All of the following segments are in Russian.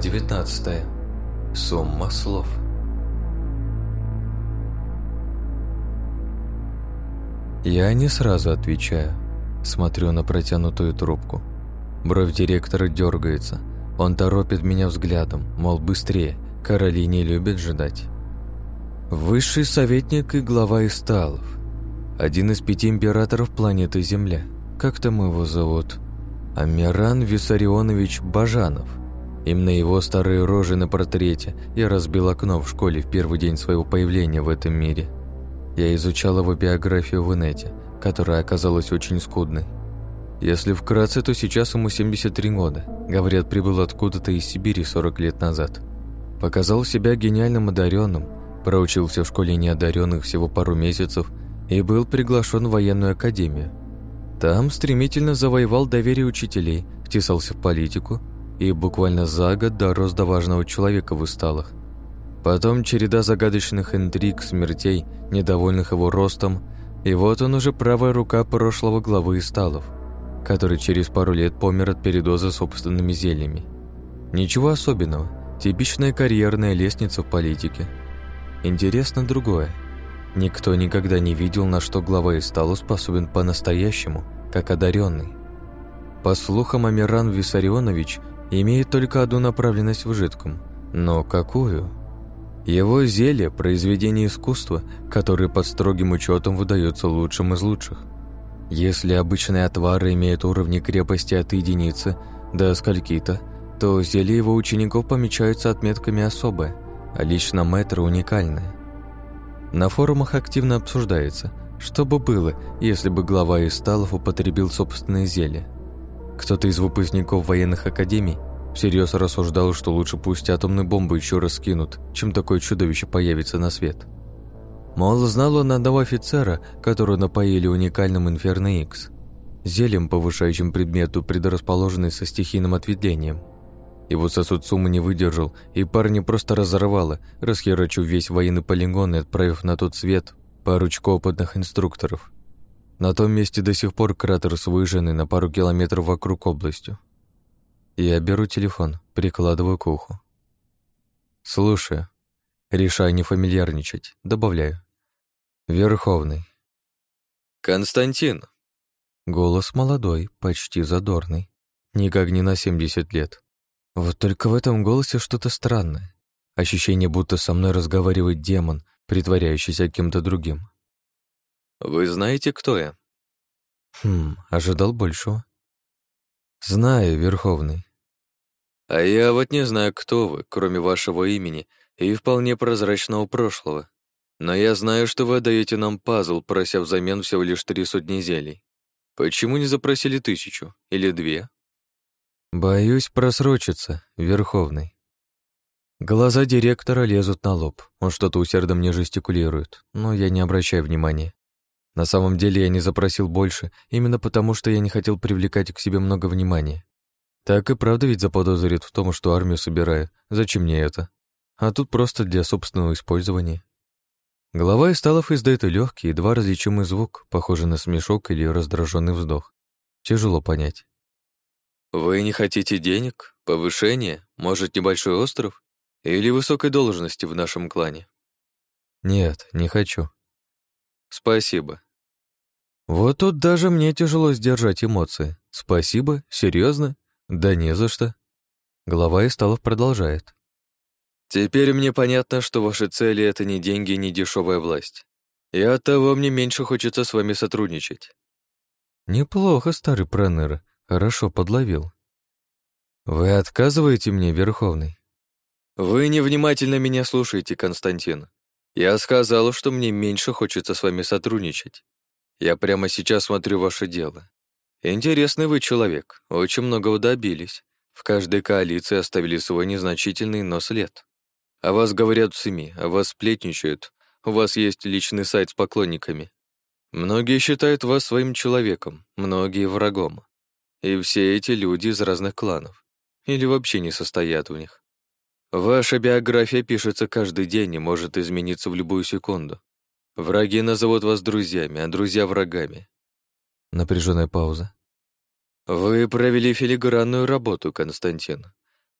19. Сумма слов. Я не сразу отвечаю. Смотрю на протянутую трубку. Бровь директора дергается. Он торопит меня взглядом, мол, быстрее. Короли не любят ждать. Высший советник и глава Исталов. Один из пяти императоров планеты Земля. Как там его зовут? Амиран Виссарионович Бажанов. Именно его старые рожи на портрете я разбил окно в школе в первый день своего появления в этом мире. Я изучал его биографию в инете, которая оказалась очень скудной. Если вкратце, то сейчас ему 73 года. Говорят, прибыл откуда-то из Сибири 40 лет назад. Показал себя гениальным одаренным, проучился в школе неодаренных всего пару месяцев и был приглашен в военную академию. Там стремительно завоевал доверие учителей, втесался в политику и буквально за год дорос до важного человека в усталых. Потом череда загадочных интриг, смертей, недовольных его ростом, и вот он уже правая рука прошлого главы Исталов, который через пару лет помер от передоза собственными зельями. Ничего особенного, типичная карьерная лестница в политике. Интересно другое. Никто никогда не видел, на что глава Исталу способен по-настоящему, как одаренный. По слухам, Амиран Виссарионович имеет только одну направленность в жидком. Но какую? Его зелье – произведение искусства, которое под строгим учетом выдается лучшим из лучших. Если обычные отвары имеют уровни крепости от единицы до скольки-то, то зелье его учеников помечаются отметками особое, а лично мэтра уникальное. На форумах активно обсуждается, что бы было, если бы глава Исталов употребил собственное зелье. Кто-то из выпускников военных академий всерьез рассуждал, что лучше пусть атомную бомбу еще раз скинут, чем такое чудовище появится на свет. Мол, знал он одного офицера, которого напоили уникальным Инферно X, зельем, повышающим предмету, предрасположенный со стихийным ответвлением. Его сосуд суммы не выдержал, и парня просто разорвало, расхерачив весь военный полигон и отправив на тот свет парочку опытных инструкторов. На том месте до сих пор кратер с выжженный на пару километров вокруг областью. Я беру телефон, прикладываю к уху. Слушаю. Решаю не фамильярничать. Добавляю. Верховный. Константин. Голос молодой, почти задорный. Никак не на 70 лет. Вот только в этом голосе что-то странное. Ощущение, будто со мной разговаривает демон, притворяющийся кем-то другим. «Вы знаете, кто я?» «Хм, ожидал большего». «Знаю, Верховный». «А я вот не знаю, кто вы, кроме вашего имени и вполне прозрачного прошлого. Но я знаю, что вы даете нам пазл, прося взамен всего лишь три сотни зелий. Почему не запросили тысячу или две?» Боюсь просрочиться, Верховный. Глаза директора лезут на лоб. Он что-то усердно мне жестикулирует, но я не обращаю внимания. На самом деле я не запросил больше, именно потому что я не хотел привлекать к себе много внимания. Так и правда ведь заподозрит в том, что армию собираю. Зачем мне это? А тут просто для собственного использования. Голова Исталов издает легкий, едва различимый звук, похожий на смешок или раздраженный вздох. Тяжело понять. «Вы не хотите денег, повышения, может, небольшой остров или высокой должности в нашем клане?» «Нет, не хочу». «Спасибо». Вот тут даже мне тяжело сдержать эмоции. «Спасибо? Серьезно? Да не за что». Глава Исталов продолжает. «Теперь мне понятно, что ваши цели — это не деньги, не дешевая власть. И оттого мне меньше хочется с вами сотрудничать». «Неплохо, старый проныра. Хорошо подловил. Вы отказываете мне, Верховный? Вы невнимательно меня слушаете, Константин. Я сказал, что мне меньше хочется с вами сотрудничать. Я прямо сейчас смотрю ваше дело. Интересный вы человек, очень многого добились. В каждой коалиции оставили свой незначительный, но след. О вас говорят в СМИ, о вас сплетничают. У вас есть личный сайт с поклонниками. Многие считают вас своим человеком, многие врагом. И все эти люди из разных кланов. Или вообще не состоят в них. Ваша биография пишется каждый день и может измениться в любую секунду. Враги назовут вас друзьями, а друзья — врагами. Напряженная пауза. Вы провели филигранную работу, Константин.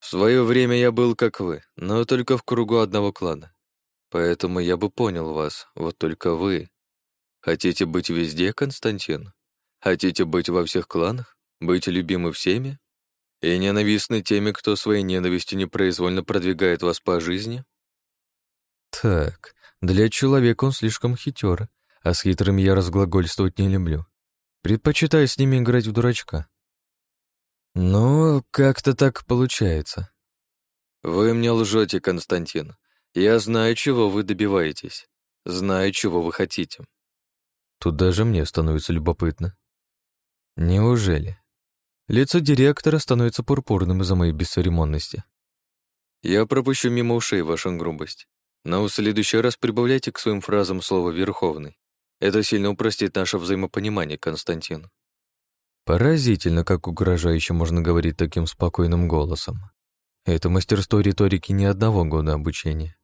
В свое время я был как вы, но только в кругу одного клана. Поэтому я бы понял вас, вот только вы. Хотите быть везде, Константин? Хотите быть во всех кланах? Быть любимы всеми? И ненавистны теми, кто своей ненавистью непроизвольно продвигает вас по жизни? Так, для человека он слишком хитер, а с хитрыми я разглагольствовать не люблю. Предпочитаю с ними играть в дурачка. Ну, как-то так получается. Вы мне лжете, Константин. Я знаю, чего вы добиваетесь. Знаю, чего вы хотите. Тут даже мне становится любопытно. Неужели? Лицо директора становится пурпурным из-за моей бесцеремонности. Я пропущу мимо ушей вашу грубость. Но в следующий раз прибавляйте к своим фразам слово «верховный». Это сильно упростит наше взаимопонимание, Константин. Поразительно, как угрожающе можно говорить таким спокойным голосом. Это мастерство риторики не одного года обучения.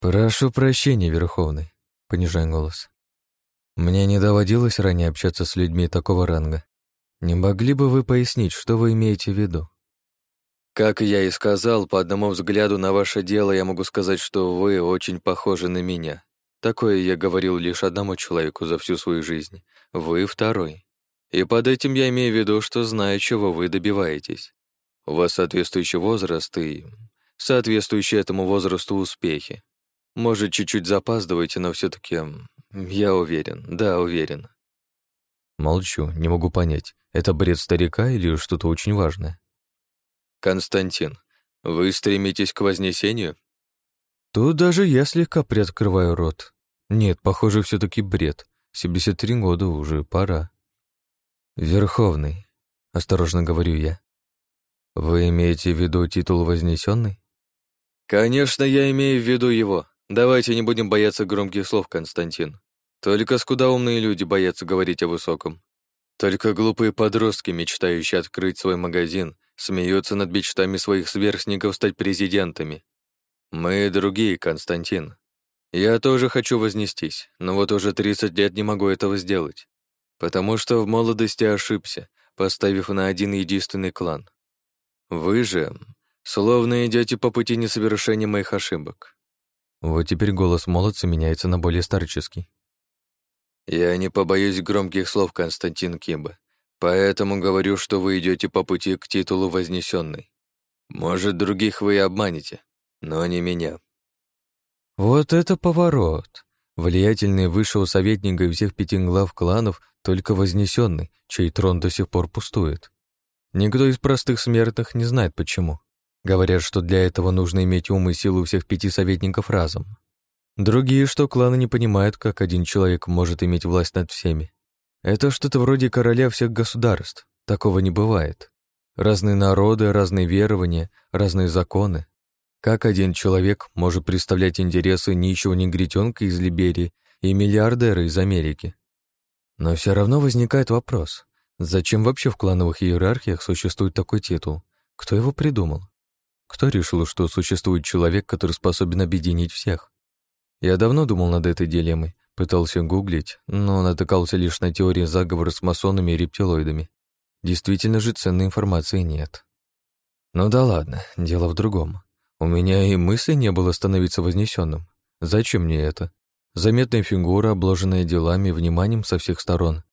«Прошу прощения, Верховный», — понижая голос. «Мне не доводилось ранее общаться с людьми такого ранга. Не могли бы вы пояснить, что вы имеете в виду?» Как я и сказал, по одному взгляду на ваше дело я могу сказать, что вы очень похожи на меня. Такое я говорил лишь одному человеку за всю свою жизнь. Вы второй. И под этим я имею в виду, что знаю, чего вы добиваетесь. У вас соответствующий возраст и соответствующие этому возрасту успехи. Может, чуть-чуть запаздываете, но все таки я уверен, да, уверен. Молчу, не могу понять, это бред старика или что-то очень важное. «Константин, вы стремитесь к вознесению?» Тут даже я слегка приоткрываю рот. Нет, похоже, все таки бред. 73 года уже пора. «Верховный», — осторожно говорю я. «Вы имеете в виду титул вознесенный? «Конечно, я имею в виду его. Давайте не будем бояться громких слов, Константин. Только скудоумные люди боятся говорить о высоком. Только глупые подростки, мечтающие открыть свой магазин, смеются над мечтами своих сверстников стать президентами. Мы другие, Константин. Я тоже хочу вознестись, но вот уже 30 лет не могу этого сделать, потому что в молодости ошибся, поставив на один единственный клан. Вы же словно идете по пути несовершения моих ошибок. Вот теперь голос молодца меняется на более старческий. Я не побоюсь громких слов, Константин Кимба. Поэтому говорю, что вы идете по пути к титулу вознесенный. Может, других вы и обманете, но не меня. Вот это поворот. Влиятельный высшего советника и всех пяти глав кланов только вознесенный, чей трон до сих пор пустует. Никто из простых смертных не знает почему. Говорят, что для этого нужно иметь ум и силу всех пяти советников разом. Другие, что кланы не понимают, как один человек может иметь власть над всеми. Это что-то вроде короля всех государств. Такого не бывает. Разные народы, разные верования, разные законы. Как один человек может представлять интересы нищего негритенка из Либерии и миллиардера из Америки? Но все равно возникает вопрос, зачем вообще в клановых иерархиях существует такой титул? Кто его придумал? Кто решил, что существует человек, который способен объединить всех? Я давно думал над этой дилеммой, пытался гуглить, но натыкался лишь на теории заговора с масонами и рептилоидами. Действительно же ценной информации нет. Ну да ладно, дело в другом. У меня и мысли не было становиться вознесенным. Зачем мне это? Заметная фигура, обложенная делами и вниманием со всех сторон.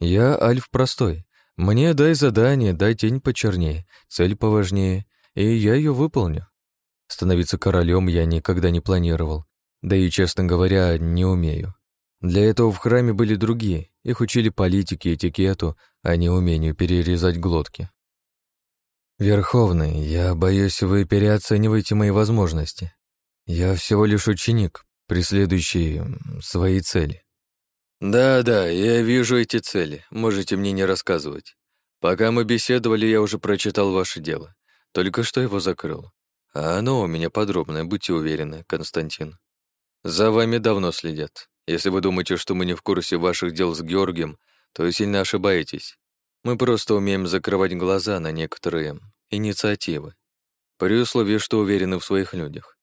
Я альф простой. Мне дай задание, дай тень почернее, цель поважнее, и я ее выполню. Становиться королем я никогда не планировал, да и, честно говоря, не умею. Для этого в храме были другие, их учили политике, этикету, а не умению перерезать глотки. «Верховный, я боюсь, вы переоцениваете мои возможности. Я всего лишь ученик, преследующий свои цели». «Да-да, я вижу эти цели, можете мне не рассказывать. Пока мы беседовали, я уже прочитал ваше дело. Только что его закрыл. А оно у меня подробное, будьте уверены, Константин. За вами давно следят. Если вы думаете, что мы не в курсе ваших дел с Георгием, то сильно ошибаетесь. Мы просто умеем закрывать глаза на некоторые инициативы, при условии, что уверены в своих людях.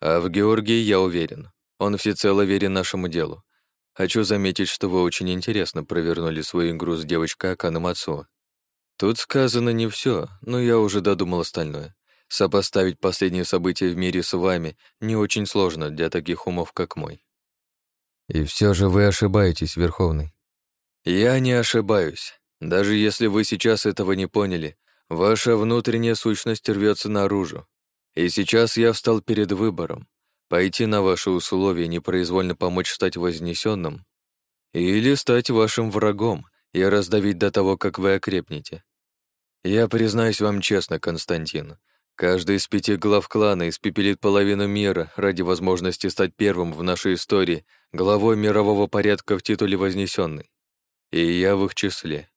А в Георгии я уверен. Он всецело верен нашему делу. Хочу заметить, что вы очень интересно провернули свою игру с девочкой Аканом отцу. Тут сказано не все, но я уже додумал остальное. Сопоставить последние события в мире с вами не очень сложно для таких умов, как мой. И все же вы ошибаетесь, Верховный. Я не ошибаюсь. Даже если вы сейчас этого не поняли, ваша внутренняя сущность рвется наружу. И сейчас я встал перед выбором. Пойти на ваши условия, непроизвольно помочь стать вознесенным, или стать вашим врагом и раздавить до того, как вы окрепнете. Я признаюсь вам честно, Константин, Каждый из пяти глав клана испепелит половину мира ради возможности стать первым в нашей истории главой мирового порядка в титуле Вознесенный. И я в их числе.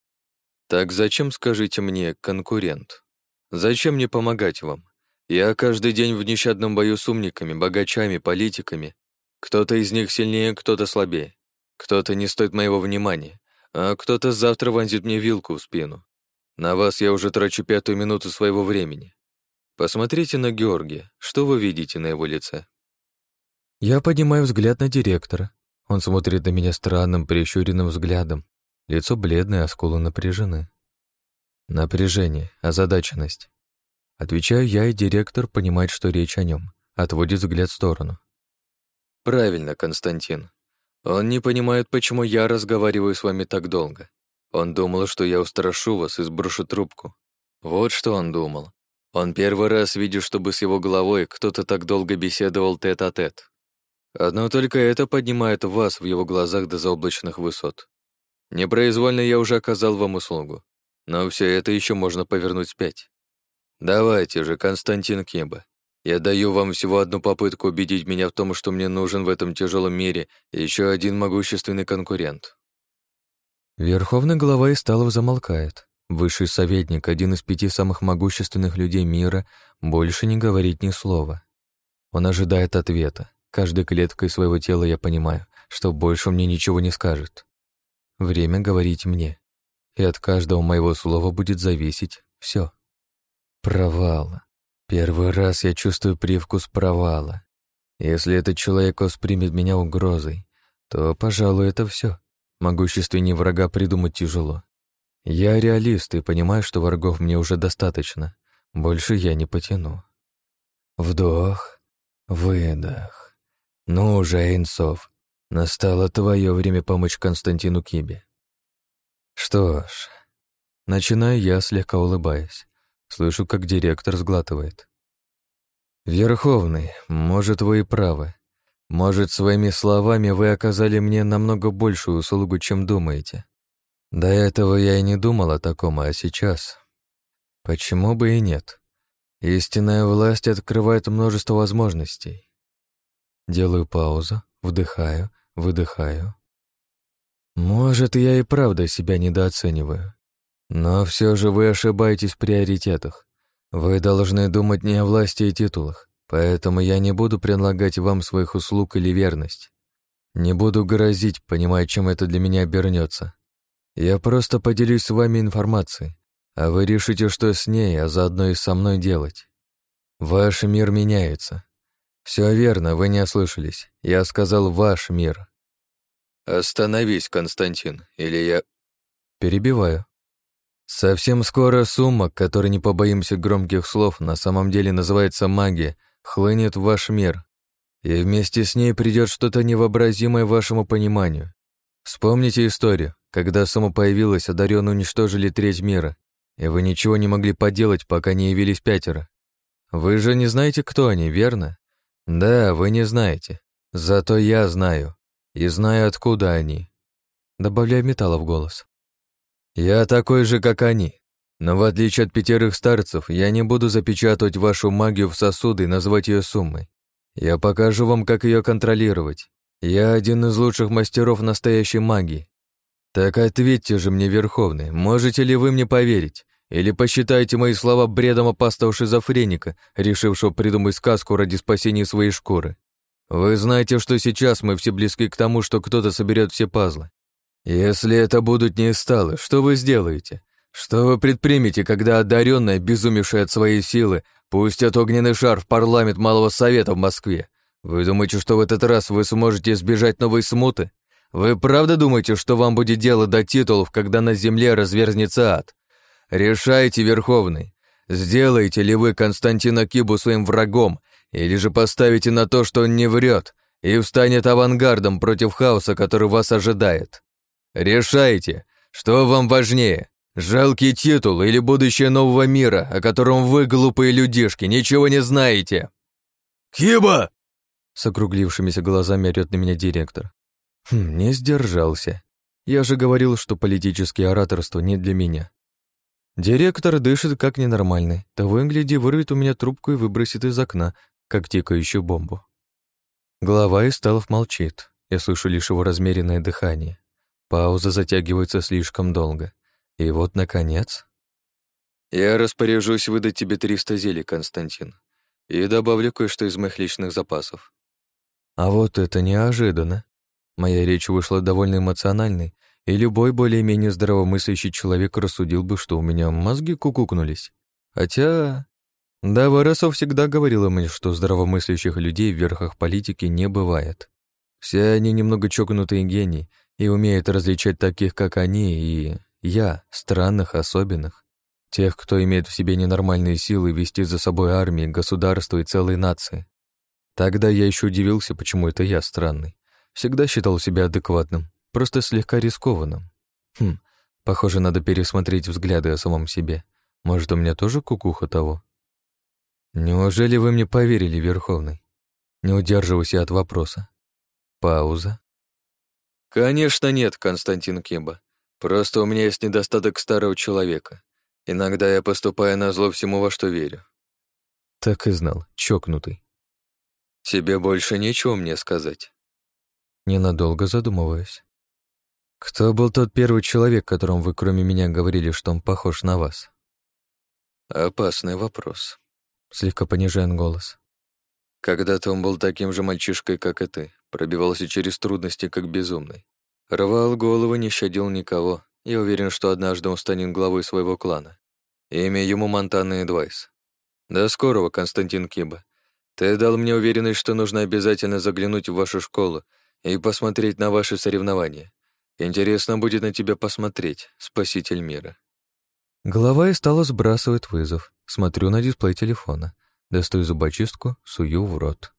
Так зачем, скажите мне, конкурент? Зачем мне помогать вам? Я каждый день в нещадном бою с умниками, богачами, политиками. Кто-то из них сильнее, кто-то слабее. Кто-то не стоит моего внимания, а кто-то завтра вонзит мне вилку в спину. На вас я уже трачу пятую минуту своего времени. Посмотрите на Георгия. Что вы видите на его лице? Я поднимаю взгляд на директора. Он смотрит на меня странным, прищуренным взглядом. Лицо бледное, а скулы напряжены. Напряжение, озадаченность. Отвечаю я, и директор понимает, что речь о нем. Отводит взгляд в сторону. Правильно, Константин. Он не понимает, почему я разговариваю с вами так долго. Он думал, что я устрашу вас и сброшу трубку. Вот что он думал. Он первый раз видит, чтобы с его головой кто-то так долго беседовал тет-а-тет. -тет. Одно только это поднимает вас в его глазах до заоблачных высот. Непроизвольно я уже оказал вам услугу, но все это еще можно повернуть спять. Давайте же, Константин Кимба, я даю вам всего одну попытку убедить меня в том, что мне нужен в этом тяжелом мире еще один могущественный конкурент. Верховный глава Исталов замолкает. Высший советник, один из пяти самых могущественных людей мира, больше не говорит ни слова. Он ожидает ответа. Каждой клеткой своего тела я понимаю, что больше мне ничего не скажет. Время говорить мне. И от каждого моего слова будет зависеть все. Провал. Первый раз я чувствую привкус провала. Если этот человек воспримет меня угрозой, то, пожалуй, это все. Могущественнее врага придумать тяжело. Я реалист и понимаю, что врагов мне уже достаточно. Больше я не потяну. Вдох, выдох. Ну уже, Эйнсов, настало твое время помочь Константину Кибе. Что ж, начинаю я, слегка улыбаясь. Слышу, как директор сглатывает. «Верховный, может, вы и правы. Может, своими словами вы оказали мне намного большую услугу, чем думаете. До этого я и не думал о таком, а сейчас... Почему бы и нет? Истинная власть открывает множество возможностей. Делаю паузу, вдыхаю, выдыхаю. Может, я и правда себя недооцениваю. Но все же вы ошибаетесь в приоритетах. Вы должны думать не о власти и титулах, поэтому я не буду предлагать вам своих услуг или верность. Не буду грозить, понимая, чем это для меня обернется. Я просто поделюсь с вами информацией, а вы решите, что с ней, а заодно и со мной делать. Ваш мир меняется. Все верно, вы не ослышались. Я сказал «ваш мир». Остановись, Константин, или я... Перебиваю. Совсем скоро сумма, которой не побоимся громких слов, на самом деле называется магия, хлынет в ваш мир. И вместе с ней придет что-то невообразимое вашему пониманию. Вспомните историю. Когда Сома появилась, одарённые уничтожили треть мира, и вы ничего не могли поделать, пока не явились пятеро. Вы же не знаете, кто они, верно? Да, вы не знаете. Зато я знаю. И знаю, откуда они. Добавляю металла в голос. Я такой же, как они. Но в отличие от пятерых старцев, я не буду запечатывать вашу магию в сосуды и назвать ее суммой. Я покажу вам, как ее контролировать. Я один из лучших мастеров настоящей магии. «Так ответьте же мне, Верховный, можете ли вы мне поверить? Или посчитаете мои слова бредом опасного шизофреника, решившего придумать сказку ради спасения своей шкуры? Вы знаете, что сейчас мы все близки к тому, что кто-то соберет все пазлы. Если это будут не сталы, что вы сделаете? Что вы предпримете, когда одаренная, безумевшая от своей силы, пустят огненный шар в парламент Малого Совета в Москве? Вы думаете, что в этот раз вы сможете избежать новой смуты? Вы правда думаете, что вам будет дело до титулов, когда на земле разверзнется ад? Решайте, Верховный. сделаете ли вы Константина Кибу своим врагом, или же поставите на то, что он не врет, и встанет авангардом против хаоса, который вас ожидает. Решайте, что вам важнее, жалкий титул или будущее нового мира, о котором вы, глупые людишки, ничего не знаете. «Киба!» С округлившимися глазами орёт на меня директор. Хм, не сдержался. Я же говорил, что политические ораторство не для меня. Директор дышит как ненормальный. Того и гляди, вырвет у меня трубку и выбросит из окна, как тикающую бомбу. Глава Исталов молчит. Я слышу лишь его размеренное дыхание. Пауза затягивается слишком долго. И вот, наконец... «Я распоряжусь выдать тебе 300 зелий, Константин, и добавлю кое-что из моих личных запасов». А вот это неожиданно. Моя речь вышла довольно эмоциональной, и любой более-менее здравомыслящий человек рассудил бы, что у меня мозги кукукнулись. Хотя... Да, Варасов всегда говорила мне, что здравомыслящих людей в верхах политики не бывает. Все они немного чокнутые гении и умеют различать таких, как они, и я, странных, особенных. Тех, кто имеет в себе ненормальные силы вести за собой армии, государства и целые нации. Тогда я еще удивился, почему это я странный. Всегда считал себя адекватным, просто слегка рискованным. Хм, похоже, надо пересмотреть взгляды о самом себе. Может, у меня тоже кукуха того? Неужели вы мне поверили, Верховный? Не удерживаюсь я от вопроса. Пауза. Конечно нет, Константин Кимба. Просто у меня есть недостаток старого человека. Иногда я поступаю на зло всему, во что верю. Так и знал, чокнутый. Тебе больше нечего мне сказать. Ненадолго задумываюсь. Кто был тот первый человек, которому вы кроме меня говорили, что он похож на вас? Опасный вопрос. Слегка понижаем голос. Когда-то он был таким же мальчишкой, как и ты, пробивался через трудности, как безумный. Рвал головы, не щадил никого. Я уверен, что однажды он станет главой своего клана. Имя ему Монтана Эдвайс. До скорого, Константин Киба. Ты дал мне уверенность, что нужно обязательно заглянуть в вашу школу и посмотреть на ваши соревнования. Интересно будет на тебя посмотреть, спаситель мира. Голова и стала сбрасывать вызов. Смотрю на дисплей телефона. Достаю зубочистку, сую в рот.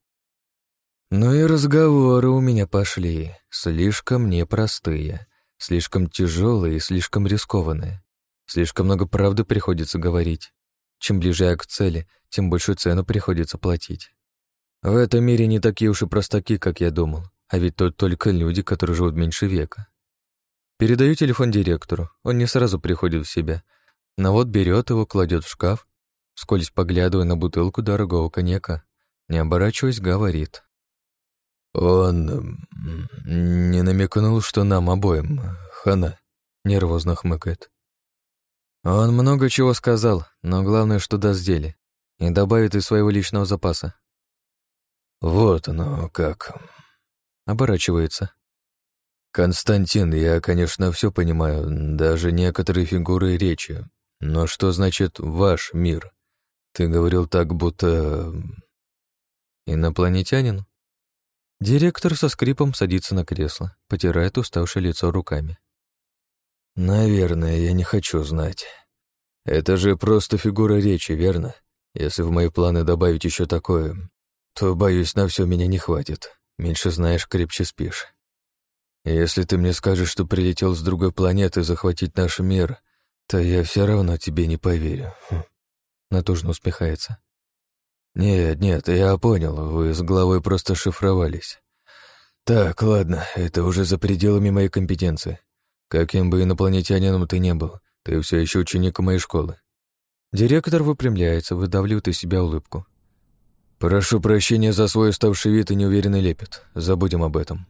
Ну и разговоры у меня пошли. Слишком непростые, слишком тяжелые и слишком рискованные. Слишком много правды приходится говорить. Чем ближе я к цели, тем большую цену приходится платить. В этом мире не такие уж и простаки, как я думал, а ведь тут только люди, которые живут меньше века. Передаю телефон директору, он не сразу приходит в себя, но вот берет его, кладет в шкаф, вскользь поглядывая на бутылку дорогого коньяка, не оборачиваясь, говорит. «Он не намекнул, что нам обоим, хана», — нервозно хмыкает. Он много чего сказал, но главное, что даст деле. И добавит из своего личного запаса. Вот оно как. Оборачивается. Константин, я, конечно, все понимаю, даже некоторые фигуры речи. Но что значит «ваш мир»? Ты говорил так, будто... Инопланетянин? Директор со скрипом садится на кресло, потирает уставшее лицо руками. Наверное, я не хочу знать. Это же просто фигура речи, верно? Если в мои планы добавить еще такое, то, боюсь, на все меня не хватит. Меньше знаешь, крепче спишь. Если ты мне скажешь, что прилетел с другой планеты захватить наш мир, то я все равно тебе не поверю. Хм. Натужно усмехается. Нет, нет, я понял, вы с головой просто шифровались. Так, ладно, это уже за пределами моей компетенции. Каким бы инопланетянином ты не был, ты все еще ученик моей школы. Директор выпрямляется, выдавливает из себя улыбку. Прошу прощения за свой уставший вид и неуверенный лепет. Забудем об этом.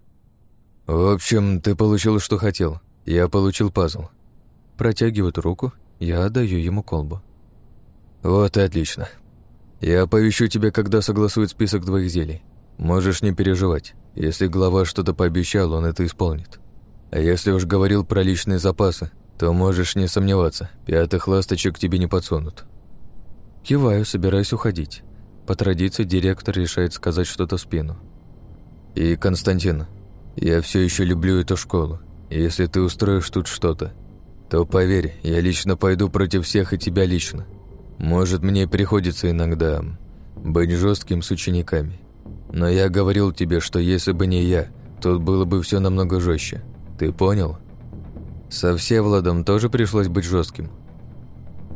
В общем, ты получил, что хотел. Я получил пазл. Протягивает руку, я отдаю ему колбу. Вот и отлично. Я оповещу тебя, когда согласует список твоих зелий. Можешь не переживать. Если глава что-то пообещал, он это исполнит. А если уж говорил про личные запасы, то можешь не сомневаться, пятых ласточек тебе не подсунут. Киваю, собираюсь уходить. По традиции директор решает сказать что-то в спину. И, Константин, я все еще люблю эту школу. Если ты устроишь тут что-то, то поверь, я лично пойду против всех и тебя лично. Может, мне приходится иногда быть жестким с учениками. Но я говорил тебе, что если бы не я, тут было бы все намного жестче. Ты понял? Со Всевладом тоже пришлось быть жестким.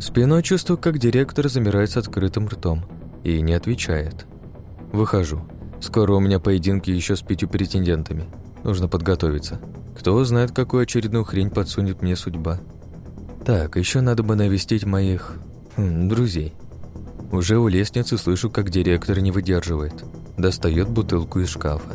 Спиной чувствую, как директор замирает с открытым ртом и не отвечает. Выхожу. Скоро у меня поединки еще с пятью претендентами. Нужно подготовиться. Кто знает, какую очередную хрень подсунет мне судьба. Так, еще надо бы навестить моих... Хм, друзей. Уже у лестницы слышу, как директор не выдерживает. Достает бутылку из шкафа.